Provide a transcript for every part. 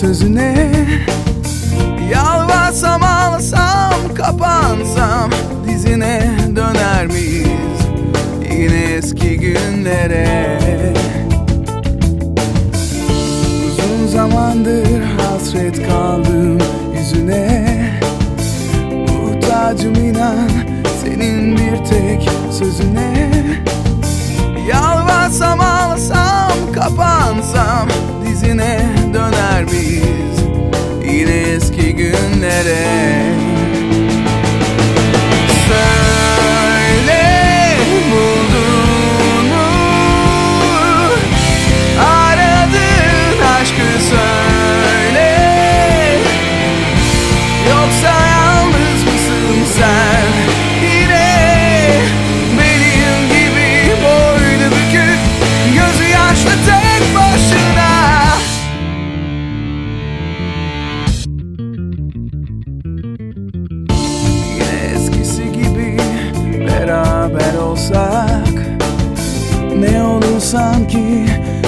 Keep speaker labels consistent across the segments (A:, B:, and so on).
A: Sözüne. Yalvarsam ağlasam kapansam Dizine döner miyiz? Yine eski günlere. Uzun zamandır hasret kaldım yüzüne. Muhtacım inan senin bir tek sözüne. Yalvarsam ağlasam kapansam sanki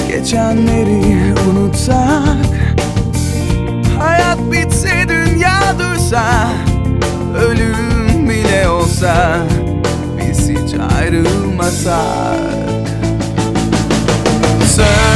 A: geçenleri unutsak. Hayat bitse dünya dursa Ölüm bile olsa Biz hiç ayrılmasak. Söyle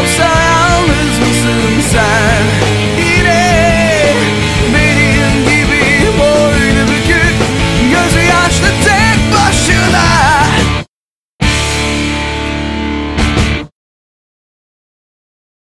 A: outside